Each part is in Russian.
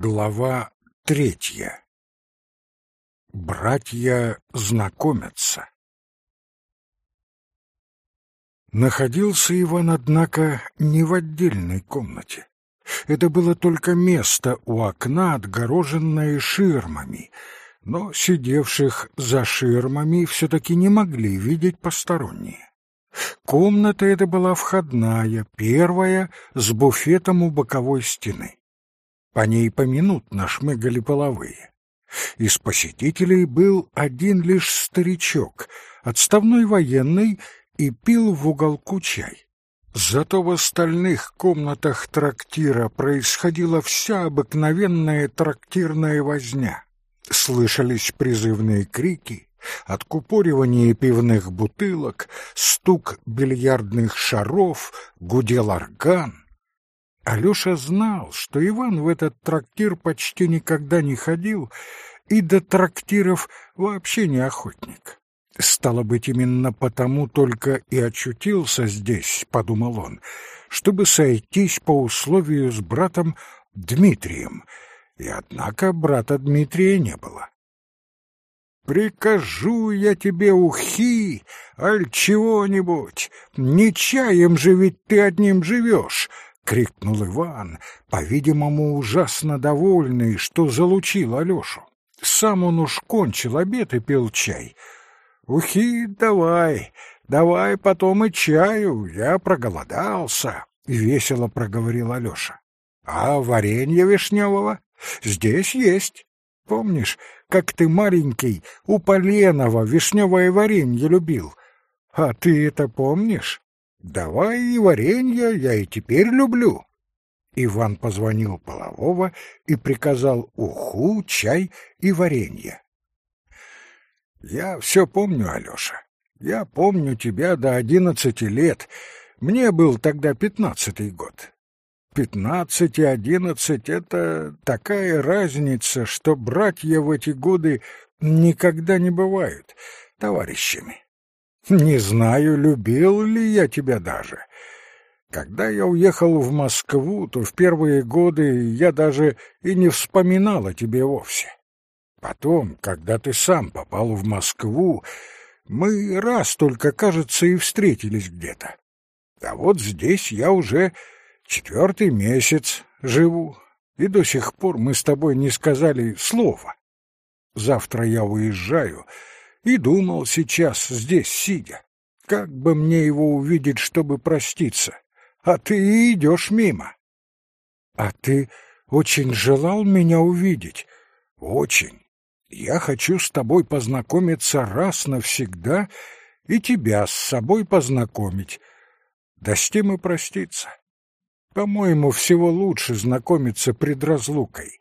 Глава третья. Братья знакомятся. Находился Иван, однако, не в отдельной комнате. Это было только место у окна, отгороженное ширмами, но сидевших за ширмами все-таки не могли видеть посторонние. Комната эта была входная, первая, с буфетом у боковой стены. По ней поминутно шмыгали половые. Из посетителей был один лишь старичок, отставной военный, и пил в уголку чай. Зато в остальных комнатах трактира происходила вся обыкновенная трактирная возня. Слышались призывные крики, откупоривание пивных бутылок, стук бильярдных шаров, гудел орган. Алёша знал, что Иван в этот трактир почти никогда не ходил и до трактиров вообще не охотник. Стало быть, именно потому только и очутился здесь, — подумал он, — чтобы сойтись по условию с братом Дмитрием, и однако брата Дмитрия не было. «Прикажу я тебе ухи, аль чего-нибудь, не чаем же ведь ты одним живешь!» Крикнул Иван, по-видимому, ужасно довольный, что залучил Алешу. Сам он уж кончил обед и пил чай. «Ухи давай, давай потом и чаю, я проголодался», — весело проговорил Алеша. «А варенье вишневого здесь есть. Помнишь, как ты маленький у Поленова вишневое варенье любил? А ты это помнишь?» Давай и варенье, я и теперь люблю. Иван позвонил Полового и приказал уху, чай и варенье. Я все помню, Алеша. Я помню тебя до одиннадцати лет. Мне был тогда пятнадцатый год. Пятнадцать и одиннадцать — это такая разница, что братья в эти годы никогда не бывают товарищами. Не знаю, любил ли я тебя даже. Когда я уехал в Москву, то в первые годы я даже и не вспоминал о тебе вовсе. Потом, когда ты сам попал в Москву, мы раз только, кажется, и встретились где-то. А вот здесь я уже четвертый месяц живу, и до сих пор мы с тобой не сказали слова. Завтра я уезжаю, — и думал сейчас, здесь сидя, как бы мне его увидеть, чтобы проститься, а ты идешь мимо. А ты очень желал меня увидеть? Очень. Я хочу с тобой познакомиться раз навсегда и тебя с собой познакомить. Да с тем и проститься. По-моему, всего лучше знакомиться пред разлукой.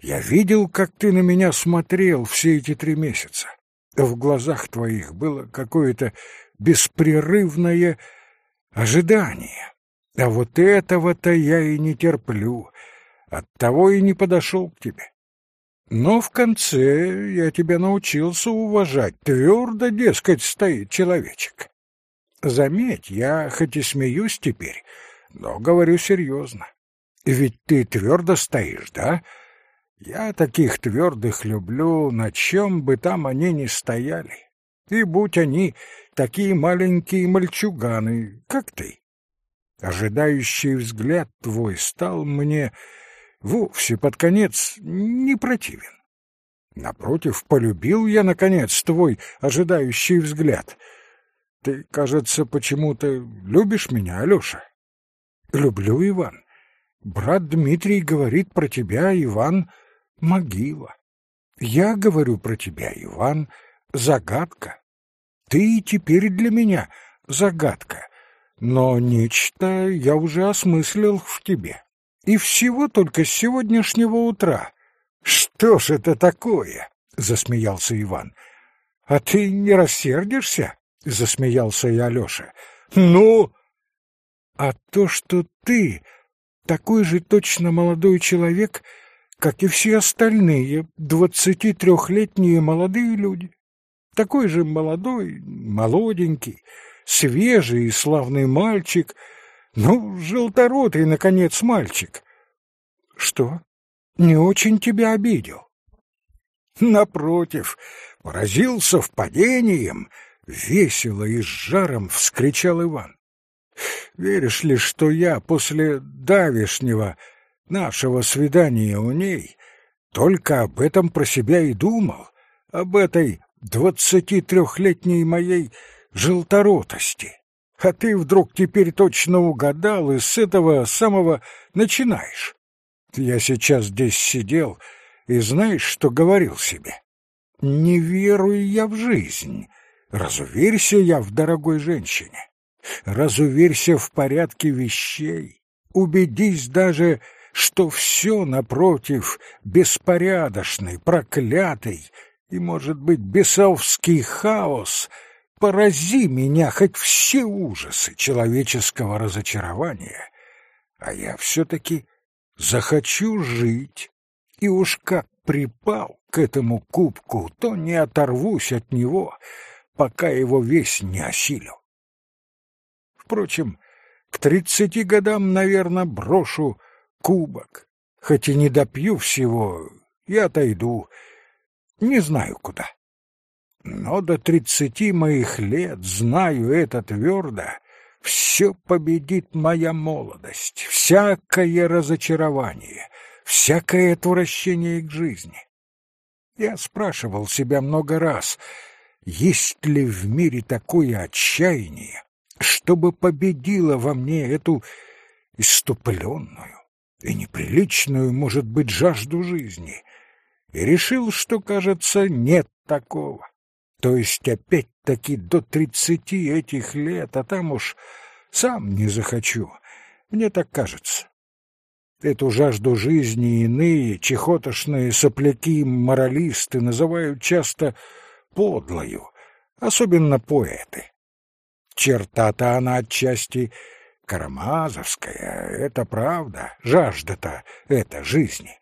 Я видел, как ты на меня смотрел все эти три месяца. В глазах твоих было какое-то беспрерывное ожидание. А вот этого-то я и не терплю, оттого и не подошел к тебе. Но в конце я тебя научился уважать, твердо, дескать, стоит человечек. Заметь, я хоть и смеюсь теперь, но говорю серьезно. Ведь ты твердо стоишь, да? — я таких твердых люблю, на чем бы там они ни стояли. И будь они такие маленькие мальчуганы, как ты. Ожидающий взгляд твой стал мне вовсе под конец не противен. Напротив, полюбил я, наконец, твой ожидающий взгляд. Ты, кажется, почему-то любишь меня, Алёша? Люблю, Иван. Брат Дмитрий говорит про тебя, Иван, — могила. Я говорю про тебя, Иван, загадка. Ты теперь для меня загадка, но нечто я уже осмыслил в тебе. И всего только с сегодняшнего утра. Что ж это такое? засмеялся Иван. А ты не рассердишься? засмеялся и Алёша. Ну, а то, что ты такой же точно молодой человек, как и все остальные двадцати трехлетние молодые люди. Такой же молодой, молоденький, свежий и славный мальчик, ну, желторотый, наконец, мальчик. Что? не очень тебя обидел. Напротив, поразил совпадением, весело и с жаром вскричал Иван. Веришь ли, что я после давешнего нашего свидания у ней только об этом про себя и думал, об этой двадцати трехлетней моей желторотости. А ты вдруг теперь точно угадал и с этого самого начинаешь. Я сейчас здесь сидел и знаешь, что говорил себе? Не верую я в жизнь. Разуверься я в дорогой женщине. Разуверься в порядке вещей. Убедись даже, что все, напротив, беспорядочный, проклятый и, может быть, бесовский хаос — Порази меня хоть все ужасы человеческого разочарования, а я все-таки захочу жить, и уж как припал к этому кубку, то не оторвусь от него, пока его весь не осилю. Впрочем, к тридцати годам, наверное, брошу кубок, хоть и не допью всего, и отойду, не знаю куда. Но до тридцати моих лет, знаю это твердо, все победит моя молодость, всякое разочарование, всякое отвращение к жизни. Я спрашивал себя много раз, есть ли в мире такое отчаяние, чтобы победило во мне эту иступленную и неприличную, может быть, жажду жизни, и решил, что, кажется, нет такого. То есть опять-таки до тридцати этих лет, а там уж сам не захочу. Мне так кажется. Эту жажду жизни иные, чехотошные сопляки-моралисты называют часто подлою, особенно поэты. Черта-то она отчасти карамазовская, это правда, жажда-то это жизни.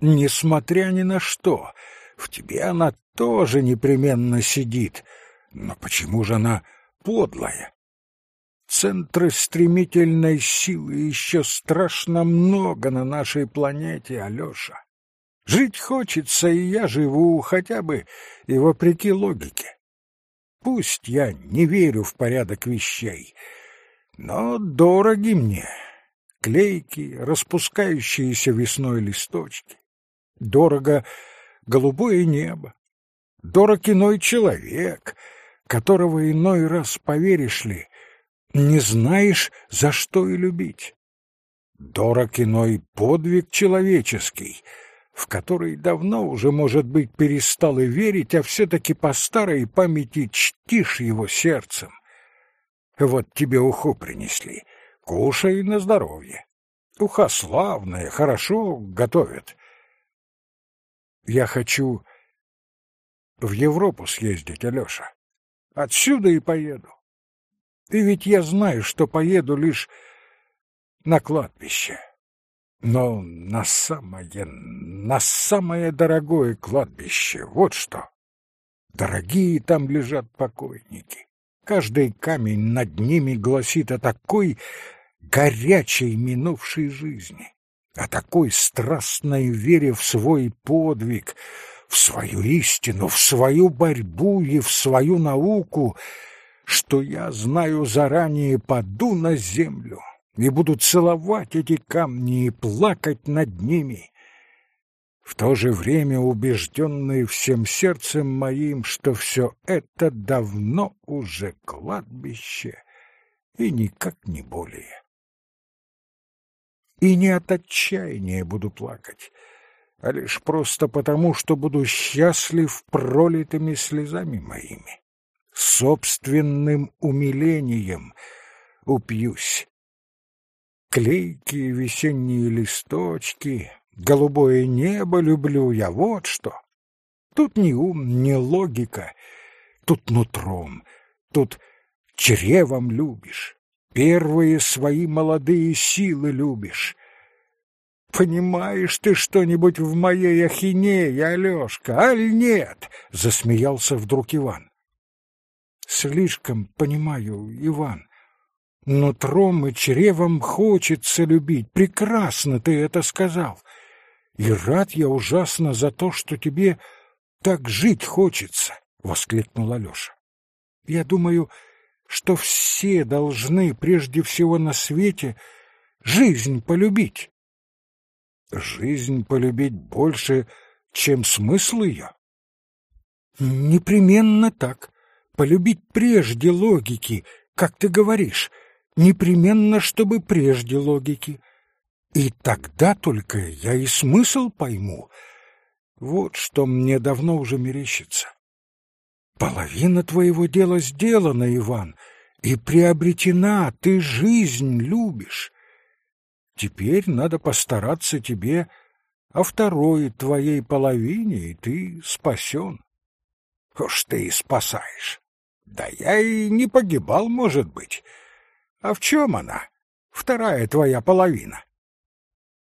Несмотря ни на что, в тебе она тоже непременно сидит. Но почему же она подлая? Центры стремительной силы еще страшно много на нашей планете, Алеша. Жить хочется, и я живу, хотя бы и вопреки логике. Пусть я не верю в порядок вещей, но дороги мне клейкие, распускающиеся весной листочки. Дорого голубое небо. Дорог иной человек, которого иной раз, поверишь ли, не знаешь, за что и любить. Дорог иной подвиг человеческий, в который давно уже, может быть, перестал и верить, а все-таки по старой памяти чтишь его сердцем. Вот тебе уху принесли, кушай на здоровье. Уха славная, хорошо готовят. Я хочу в Европу съездить, Алёша. Отсюда и поеду. И ведь я знаю, что поеду лишь на кладбище. Но на самое, на самое дорогое кладбище, вот что. Дорогие там лежат покойники. Каждый камень над ними гласит о такой горячей минувшей жизни о такой страстной вере в свой подвиг, в свою истину, в свою борьбу и в свою науку, что я знаю заранее паду на землю и буду целовать эти камни и плакать над ними, в то же время убежденный всем сердцем моим, что все это давно уже кладбище и никак не более и не от отчаяния буду плакать, а лишь просто потому, что буду счастлив пролитыми слезами моими. Собственным умилением упьюсь. Клейкие весенние листочки, голубое небо люблю я, вот что. Тут ни ум, ни логика, тут нутром, тут чревом любишь первые свои молодые силы любишь. Понимаешь ты что-нибудь в моей ахинее, Алёшка, аль нет? Засмеялся вдруг Иван. Слишком понимаю, Иван. Нутром и чревом хочется любить. Прекрасно ты это сказал. И рад я ужасно за то, что тебе так жить хочется, — воскликнул Алеша. Я думаю, что все должны прежде всего на свете жизнь полюбить. Жизнь полюбить больше, чем смысл ее? Непременно так. Полюбить прежде логики, как ты говоришь, непременно, чтобы прежде логики. И тогда только я и смысл пойму. Вот что мне давно уже мерещится. Половина твоего дела сделана, Иван, и приобретена, ты жизнь любишь. Теперь надо постараться тебе о второй твоей половине, и ты спасен. Уж ты и спасаешь. Да я и не погибал, может быть. А в чем она, вторая твоя половина?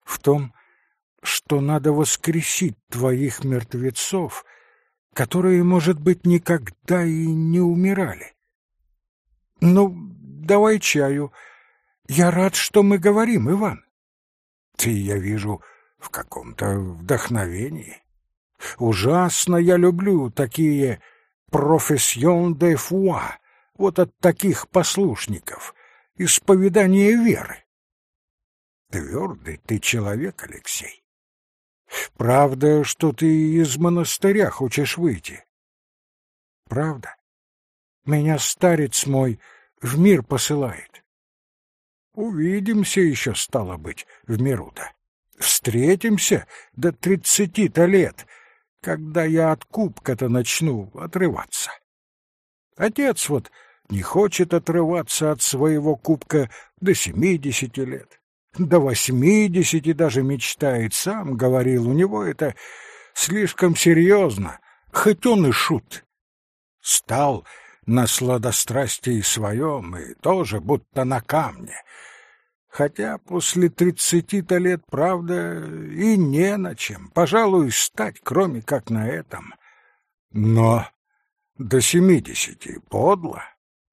В том, что надо воскресить твоих мертвецов, которые, может быть, никогда и не умирали. Ну, давай чаю. Я рад, что мы говорим, Иван. Ты, я вижу, в каком-то вдохновении. Ужасно я люблю такие профессион де фуа, вот от таких послушников, исповедание веры. Твердый ты человек, Алексей. Правда, что ты из монастыря хочешь выйти? Правда? Меня старец мой в мир посылает. Увидимся еще, стало быть, в миру-то. Встретимся до тридцати-то лет, когда я от кубка-то начну отрываться. Отец вот не хочет отрываться от своего кубка до семидесяти лет. До восьмидесяти даже мечтает, сам говорил, у него это слишком серьезно, хоть он и шут. Стал на сладострастии своем и тоже будто на камне. Хотя после тридцати-то лет, правда, и не на чем, пожалуй, стать, кроме как на этом. Но до семидесяти подло,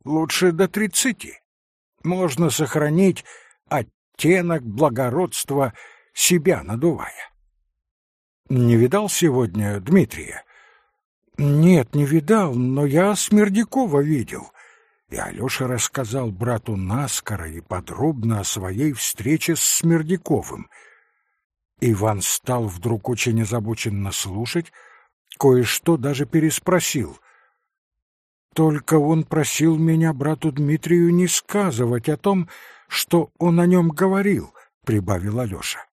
лучше до тридцати. Можно сохранить оттенок благородства, себя надувая. Не видал сегодня Дмитрия? Нет, не видал, но я Смердякова видел. И Алёша рассказал брату наскоро и подробно о своей встрече с Смердяковым. Иван стал вдруг очень озабоченно слушать, кое-что даже переспросил. Только он просил меня брату Дмитрию не сказывать о том, что он о нем говорил, — прибавил Алеша.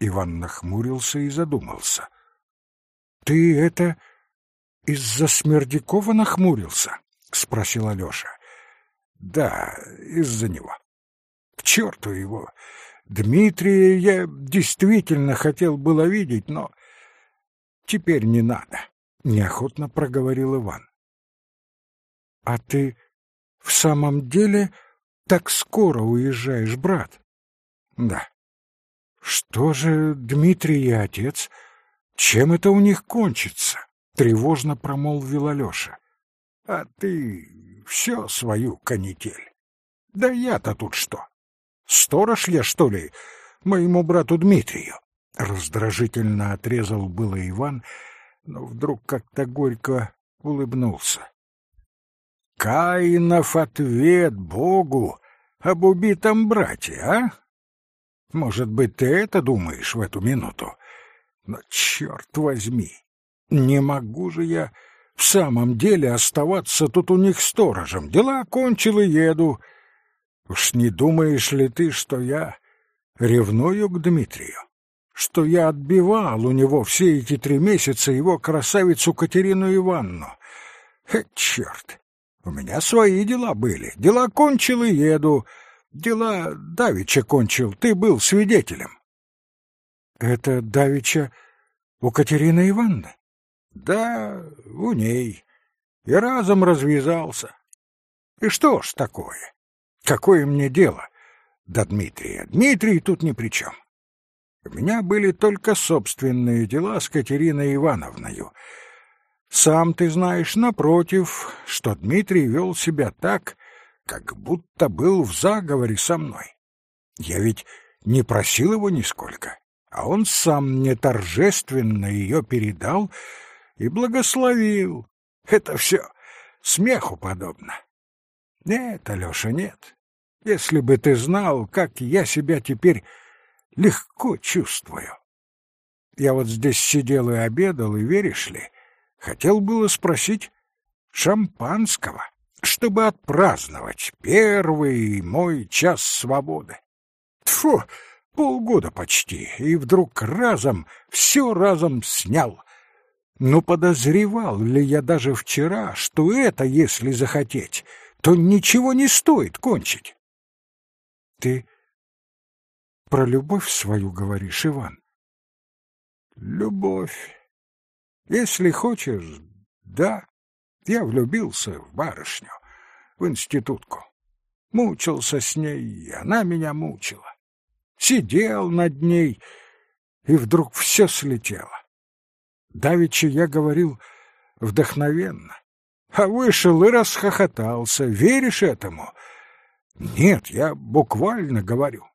Иван нахмурился и задумался. — Ты это из-за Смердякова нахмурился? — спросил Алеша. — Да, из-за него. К черту его! Дмитрия я действительно хотел было видеть, но теперь не надо, — неохотно проговорил Иван. — А ты в самом деле так скоро уезжаешь, брат? Да. Что же Дмитрий и отец? Чем это у них кончится? Тревожно промолвил Алеша. А ты все свою канитель. Да я-то тут что? Сторож я, что ли, моему брату Дмитрию? Раздражительно отрезал было Иван, но вдруг как-то горько улыбнулся. Каинов ответ Богу об убитом брате, а? Может быть, ты это думаешь в эту минуту? Но, черт возьми, не могу же я в самом деле оставаться тут у них сторожем. Дела окончил и еду. Уж не думаешь ли ты, что я ревную к Дмитрию? Что я отбивал у него все эти три месяца его красавицу Катерину Ивановну? Э, черт! У меня свои дела были. Дела кончил и еду. Дела Давича кончил. Ты был свидетелем. Это Давича у Катерины Ивановны? Да, у ней. И разом развязался. И что ж такое? Какое мне дело до Дмитрия? Дмитрий тут ни при чем. У меня были только собственные дела с Катериной Ивановною — сам ты знаешь, напротив, что Дмитрий вел себя так, как будто был в заговоре со мной. Я ведь не просил его нисколько. а он сам мне торжественно ее передал и благословил. Это все смеху подобно. Нет, Алеша, нет. Если бы ты знал, как я себя теперь легко чувствую. Я вот здесь сидел и обедал, и, веришь ли, хотел было спросить шампанского, чтобы отпраздновать первый мой час свободы. Тьфу, полгода почти, и вдруг разом, все разом снял. Но подозревал ли я даже вчера, что это, если захотеть, то ничего не стоит кончить? Ты про любовь свою говоришь, Иван? Любовь. Если хочешь, да. Я влюбился в барышню, в институтку. Мучился с ней, и она меня мучила. Сидел над ней, и вдруг все слетело. Давеча я говорил вдохновенно, а вышел и расхохотался. Веришь этому? Нет, я буквально говорю.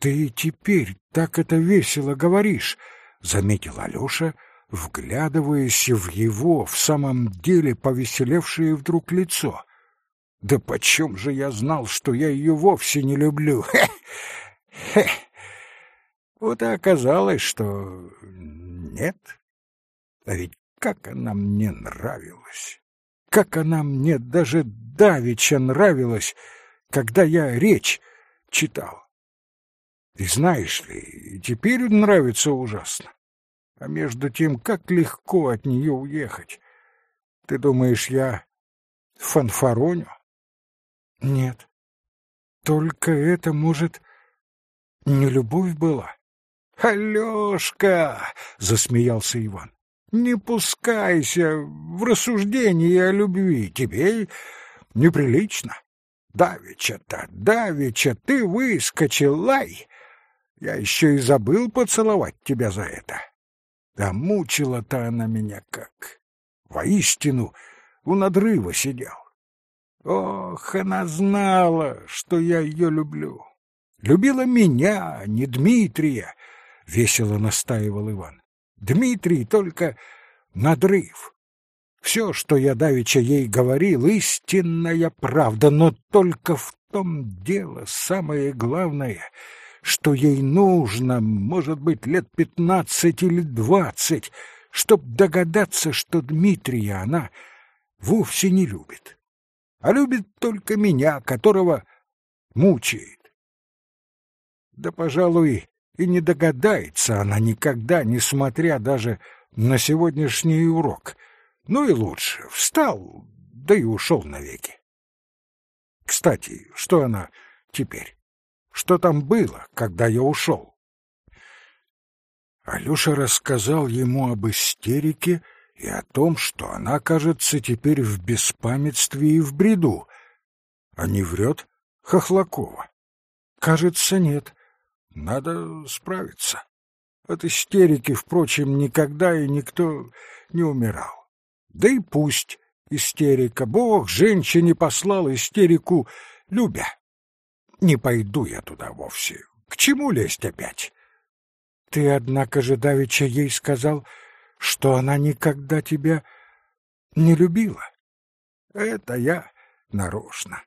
Ты теперь так это весело говоришь, заметил Алёша, вглядываясь в его в самом деле повеселевшее вдруг лицо. Да почем же я знал, что я ее вовсе не люблю? Хе! Вот и оказалось, что нет. А ведь как она мне нравилась! Как она мне даже давеча нравилась, когда я речь читал. И знаешь ли, теперь нравится ужасно. А между тем, как легко от нее уехать. Ты думаешь, я фанфароню? Нет. Только это, может, не любовь была? «Алешка!» — засмеялся Иван. «Не пускайся в рассуждение о любви. Тебе неприлично. Давеча-то, давеча ты выскочил, лай. Я еще и забыл поцеловать тебя за это. А мучила-то она меня как. Воистину, у надрыва сидел. Ох, она знала, что я ее люблю. Любила меня, а не Дмитрия, — весело настаивал Иван. Дмитрий только надрыв. Все, что я давеча ей говорил, истинная правда, но только в том дело самое главное, что ей нужно, может быть, лет пятнадцать или двадцать, чтоб догадаться, что Дмитрия она вовсе не любит а любит только меня, которого мучает. Да, пожалуй, и не догадается она никогда, несмотря даже на сегодняшний урок. Ну и лучше, встал, да и ушел навеки. Кстати, что она теперь? Что там было, когда я ушел? Алёша рассказал ему об истерике, и о том, что она, кажется, теперь в беспамятстве и в бреду. А не врет Хохлакова? Кажется, нет. Надо справиться. От истерики, впрочем, никогда и никто не умирал. Да и пусть истерика. Бог женщине послал истерику, любя. Не пойду я туда вовсе. К чему лезть опять? Ты, однако же, давеча ей сказал, что она никогда тебя не любила. Это я нарочно.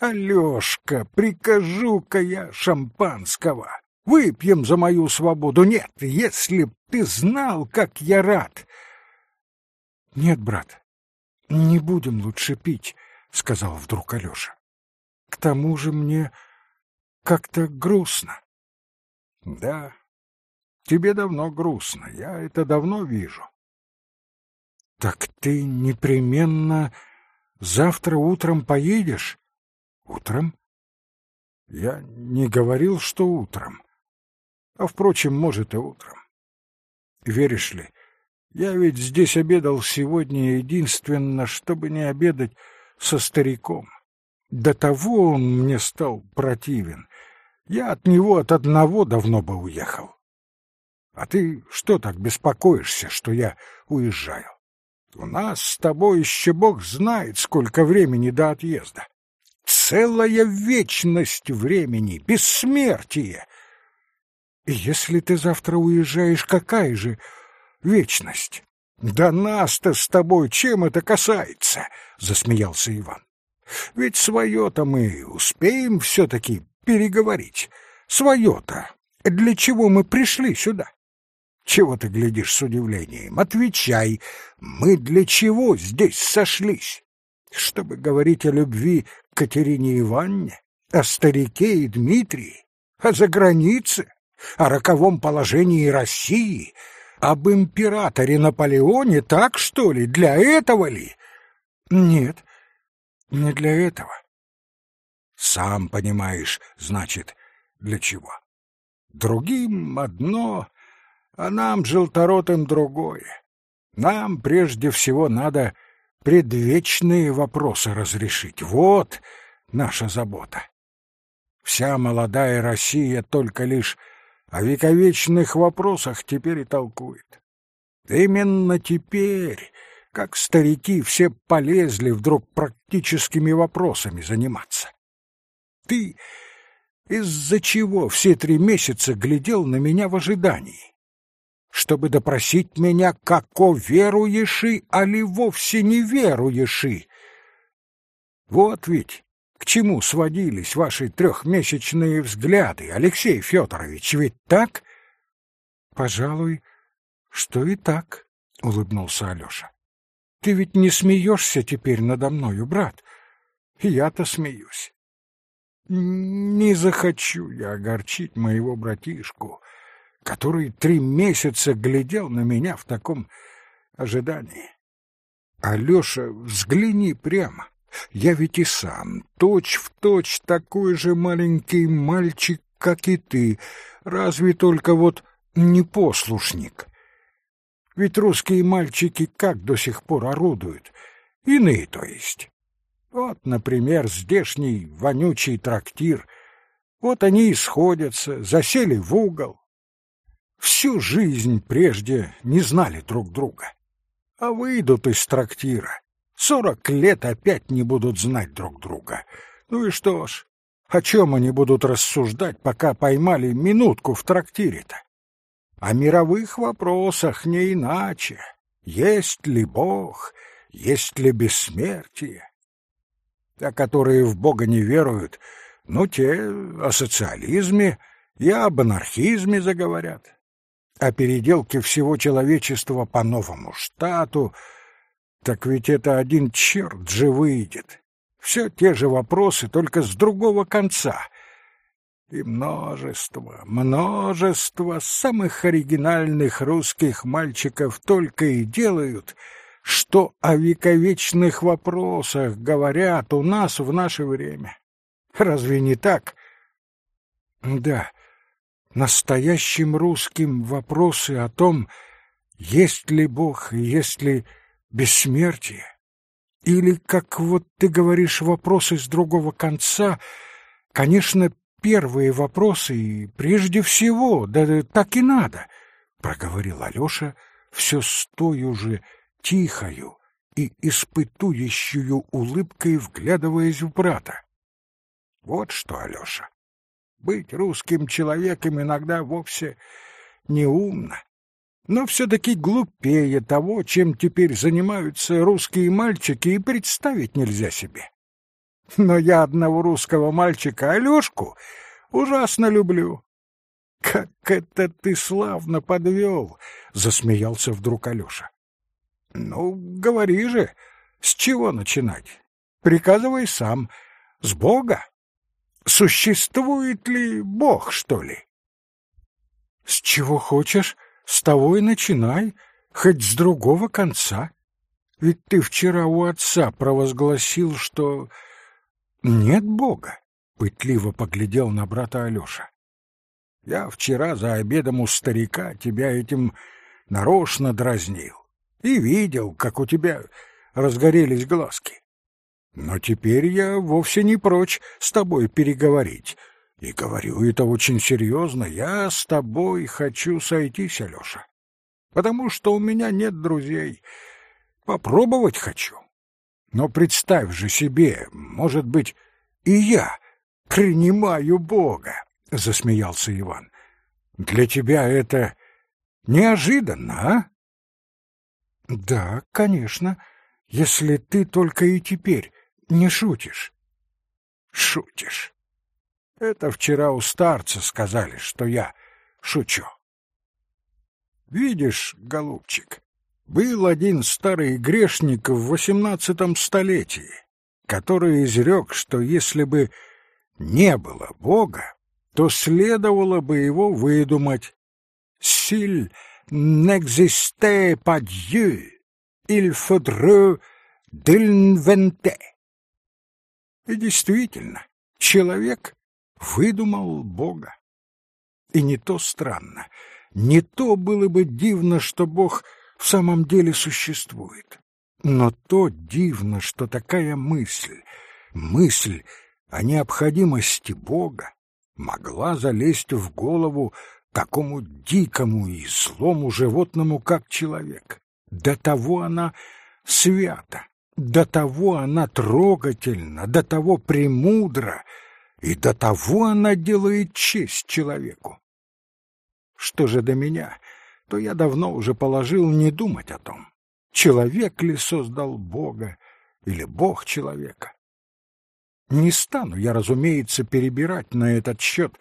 Алёшка, прикажу-ка я шампанского. Выпьем за мою свободу. Нет, если б ты знал, как я рад. Нет, брат, не будем лучше пить, сказал вдруг Алёша. К тому же мне как-то грустно. Да, Тебе давно грустно, я это давно вижу. Так ты непременно завтра утром поедешь? Утром? Я не говорил, что утром. А, впрочем, может, и утром. Веришь ли, я ведь здесь обедал сегодня единственно, чтобы не обедать со стариком. До того он мне стал противен. Я от него от одного давно бы уехал. А ты что так беспокоишься, что я уезжаю? У нас с тобой еще бог знает, сколько времени до отъезда. Целая вечность времени, бессмертие. Если ты завтра уезжаешь, какая же вечность? Да нас-то с тобой чем это касается? Засмеялся Иван. Ведь свое-то мы успеем все-таки переговорить. Свое-то. Для чего мы пришли сюда? Чего ты глядишь с удивлением? Отвечай. Мы для чего здесь сошлись? Чтобы говорить о любви к Катерине Ивановне, о старике и Дмитрии, о загранице, о роковом положении России, об императоре Наполеоне, так что ли, для этого ли? Нет, не для этого. Сам понимаешь, значит, для чего. Другим одно, а нам, желторотым, другое. Нам прежде всего надо предвечные вопросы разрешить. Вот наша забота. Вся молодая Россия только лишь о вековечных вопросах теперь и толкует. Именно теперь, как старики, все полезли вдруг практическими вопросами заниматься. Ты из-за чего все три месяца глядел на меня в ожидании? Чтобы допросить меня, како веруеши, али вовсе не веруеши? Вот ведь к чему сводились ваши трехмесячные взгляды, Алексей Федорович, ведь так? Пожалуй, что и так, улыбнулся Алёша. Ты ведь не смеешься теперь надо мною, брат? Я-то смеюсь. Не захочу я огорчить моего братишку, который три месяца глядел на меня в таком ожидании. Алёша, взгляни прямо. Я ведь и сам точь-в-точь точь такой же маленький мальчик, как и ты, разве только вот не послушник. Ведь русские мальчики как до сих пор орудуют? Иные, то есть. Вот, например, здешний вонючий трактир. Вот они и сходятся, засели в угол. Всю жизнь прежде не знали друг друга. А выйдут из трактира, Сорок лет опять не будут знать друг друга. Ну и что ж, о чем они будут рассуждать, пока поймали минутку в трактире-то? О мировых вопросах не иначе. Есть ли Бог, есть ли бессмертие? А которые в Бога не веруют, ну, те о социализме и об анархизме заговорят. О переделке всего человечества по новому штату — так ведь это один черт же выйдет. Все те же вопросы, только с другого конца. И множество, множество самых оригинальных русских мальчиков только и делают, что о вековечных вопросах говорят у нас в наше время. Разве не так? Да, настоящим русским вопросы о том, есть ли Бог и есть ли бессмертие? Или, как вот ты говоришь, вопросы с другого конца, конечно, первые вопросы и прежде всего, да так и надо, проговорил Алёша все с той уже тихою и испытующую улыбкой, вглядываясь в брата. Вот что, Алёша, быть русским человеком иногда вовсе неумно но все-таки глупее того, чем теперь занимаются русские мальчики, и представить нельзя себе. Но я одного русского мальчика, Алешку, ужасно люблю. — Как это ты славно подвел! — засмеялся вдруг Алеша. — Ну, говори же, с чего начинать? Приказывай сам. С Бога? Существует ли Бог, что ли? — С чего хочешь? С того и начинай, хоть с другого конца. Ведь ты вчера у отца провозгласил, что нет Бога. Пытливо поглядел на брата Алёша. Я вчера за обедом у старика тебя этим нарочно дразнил и видел, как у тебя разгорелись глазки. Но теперь я вовсе не прочь с тобой переговорить, и говорю это очень серьезно. Я с тобой хочу сойтись, Алеша. Потому что у меня нет друзей. Попробовать хочу. Но представь же себе, может быть, и я принимаю Бога, — засмеялся Иван. Для тебя это неожиданно, а? Да, конечно, если ты только и теперь не шутишь. Шутишь. Это вчера у старца сказали, что я шучу. Видишь, голубчик, был один старый грешник в восемнадцатом столетии, который изрек, что если бы не было Бога, то следовало бы его выдумать. «S'il n'existait pas Dieu, il faudrait l'inventer». И действительно, человек выдумал Бога. И не то странно, не то было бы дивно, что Бог в самом деле существует. Но то дивно, что такая мысль, мысль о необходимости Бога, могла залезть в голову такому дикому и злому животному, как человек. До того она свята, до того она трогательна, до того премудра, и до того она делает честь человеку. Что же до меня, то я давно уже положил не думать о том, человек ли создал Бога или Бог человека. Не стану я, разумеется, перебирать на этот счет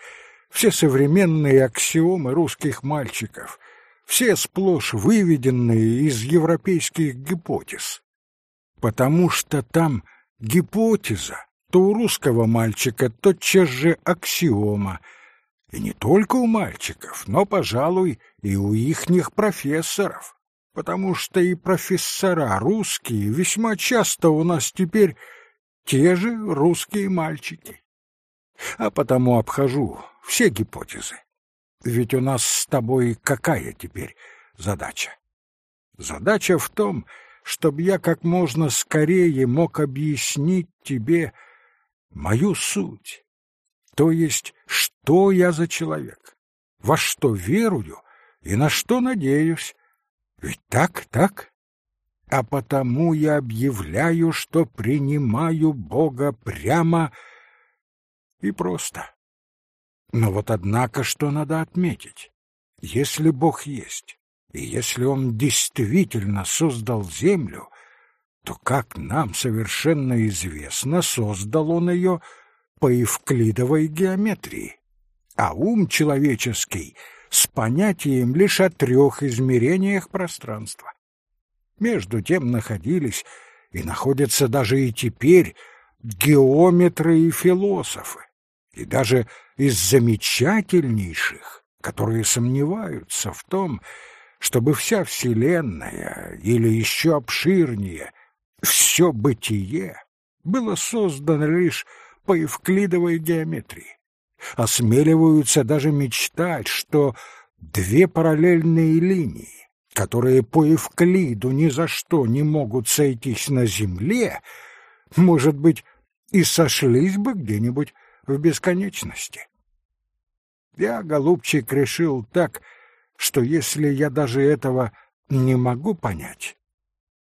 все современные аксиомы русских мальчиков, все сплошь выведенные из европейских гипотез. Потому что там гипотеза, то у русского мальчика тотчас же аксиома, и не только у мальчиков, но, пожалуй, и у ихних профессоров, потому что и профессора русские весьма часто у нас теперь те же русские мальчики. А потому обхожу все гипотезы. Ведь у нас с тобой какая теперь задача? Задача в том, чтобы я как можно скорее мог объяснить тебе мою суть. То есть, что я за человек, во что верую и на что надеюсь. Ведь так, так? а потому я объявляю, что принимаю Бога прямо и просто. Но вот однако что надо отметить? Если Бог есть, и если Он действительно создал землю, то, как нам совершенно известно, создал Он ее по евклидовой геометрии, а ум человеческий с понятием лишь о трех измерениях пространства. Между тем находились и находятся даже и теперь геометры и философы, и даже из замечательнейших, которые сомневаются в том, чтобы вся Вселенная или еще обширнее, все бытие было создано лишь по евклидовой геометрии. Осмеливаются даже мечтать, что две параллельные линии которые по Евклиду ни за что не могут сойтись на земле, может быть, и сошлись бы где-нибудь в бесконечности. Я, голубчик, решил так, что если я даже этого не могу понять,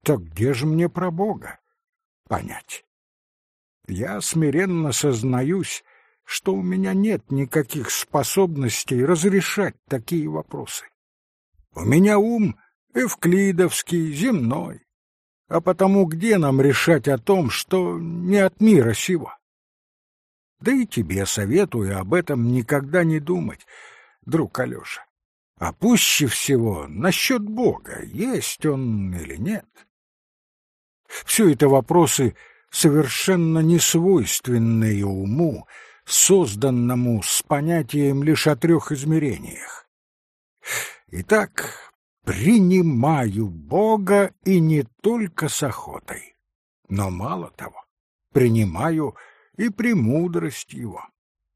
то где же мне про Бога понять? Я смиренно сознаюсь, что у меня нет никаких способностей разрешать такие вопросы. У меня ум эвклидовский, земной. А потому где нам решать о том, что не от мира сего? Да и тебе советую об этом никогда не думать, друг Алёша. А пуще всего насчет Бога, есть он или нет. Все это вопросы совершенно несвойственные уму, созданному с понятием лишь о трех измерениях. Итак, принимаю Бога и не только с охотой, но мало того, принимаю и премудрость Его,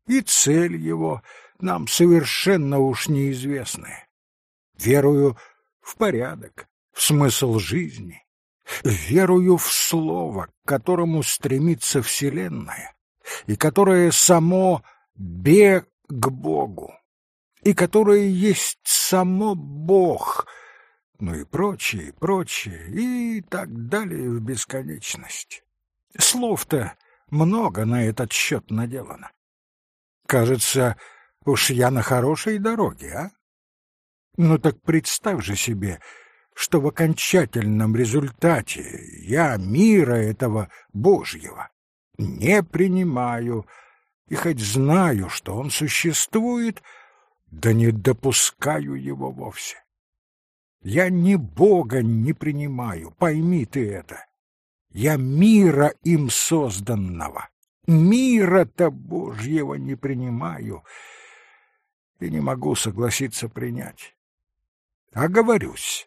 и цель Его нам совершенно уж неизвестная. Верую в порядок, в смысл жизни, верую в Слово, к которому стремится Вселенная, и которое само бег к Богу и которое есть само Бог, ну и прочее, прочее, и так далее в бесконечность. Слов-то много на этот счет наделано. Кажется, Уж я на хорошей дороге, а? Ну так представь же себе, что в окончательном результате я мира этого Божьего не принимаю, и хоть знаю, что он существует, да не допускаю его вовсе. Я ни Бога не принимаю, пойми ты это. Я мира им созданного, мира-то Божьего не принимаю и не могу согласиться принять. Оговорюсь,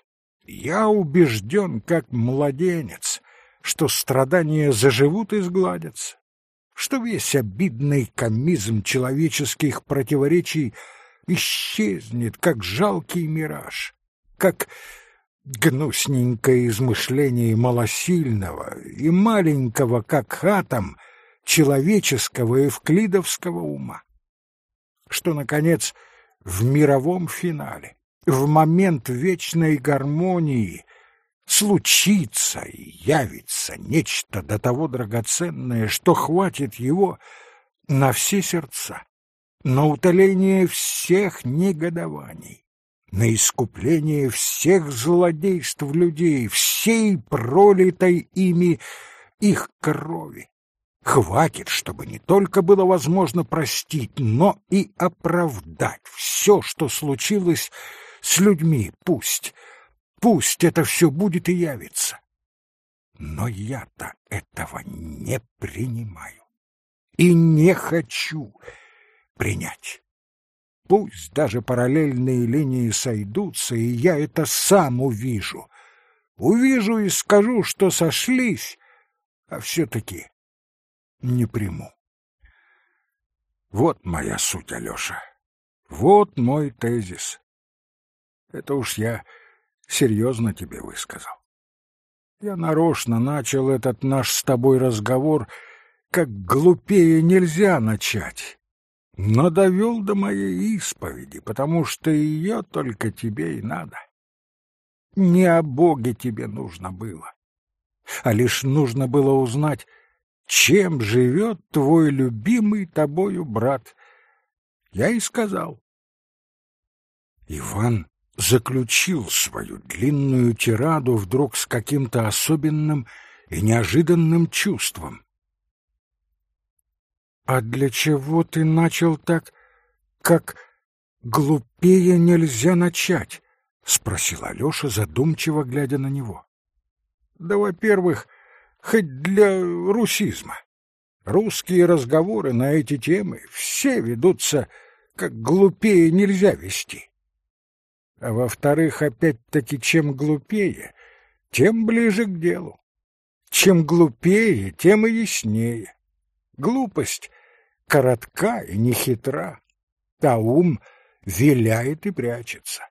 я убежден, как младенец, что страдания заживут и сгладятся, что весь обидный комизм человеческих противоречий исчезнет, как жалкий мираж, как гнусненькое измышление малосильного и маленького, как атом, человеческого эвклидовского ума. Что, наконец, в мировом финале, в момент вечной гармонии случится и явится нечто до того драгоценное, что хватит его на все сердца, на утоление всех негодований, на искупление всех злодейств людей, всей пролитой ими их крови. Хватит, чтобы не только было возможно простить, но и оправдать все, что случилось с людьми. Пусть, пусть это все будет и явится. Но я-то этого не принимаю и не хочу принять. Пусть даже параллельные линии сойдутся, и я это сам увижу. Увижу и скажу, что сошлись, а все-таки не приму. Вот моя суть, Алеша. Вот мой тезис. Это уж я серьезно тебе высказал. Я нарочно начал этот наш с тобой разговор, как глупее нельзя начать но довел до моей исповеди, потому что ее только тебе и надо. Не о Боге тебе нужно было, а лишь нужно было узнать, чем живет твой любимый тобою брат. Я и сказал. Иван заключил свою длинную тираду вдруг с каким-то особенным и неожиданным чувством. «А для чего ты начал так, как глупее нельзя начать?» — спросил Алеша, задумчиво глядя на него. «Да, во-первых, хоть для русизма. Русские разговоры на эти темы все ведутся, как глупее нельзя вести. А во-вторых, опять-таки, чем глупее, тем ближе к делу. Чем глупее, тем и яснее. Глупость коротка и нехитра, а ум виляет и прячется.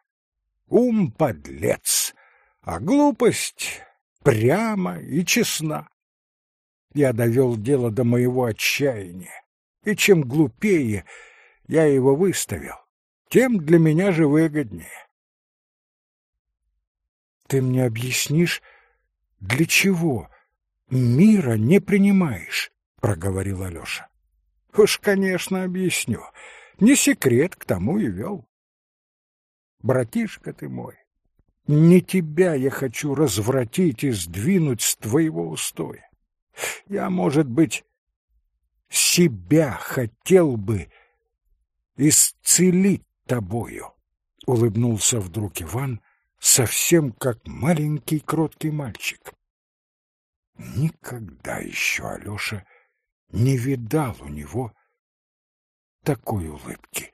Ум — подлец, а глупость прямо и честна. Я довел дело до моего отчаяния, и чем глупее я его выставил, тем для меня же выгоднее. Ты мне объяснишь, для чего мира не принимаешь, проговорил Алёша. Уж, конечно, объясню. Не секрет, к тому и вел. Братишка ты мой, не тебя я хочу развратить и сдвинуть с твоего устоя. Я, может быть, себя хотел бы исцелить тобою, — улыбнулся вдруг Иван, совсем как маленький кроткий мальчик. Никогда еще Алеша не видал у него такой улыбки.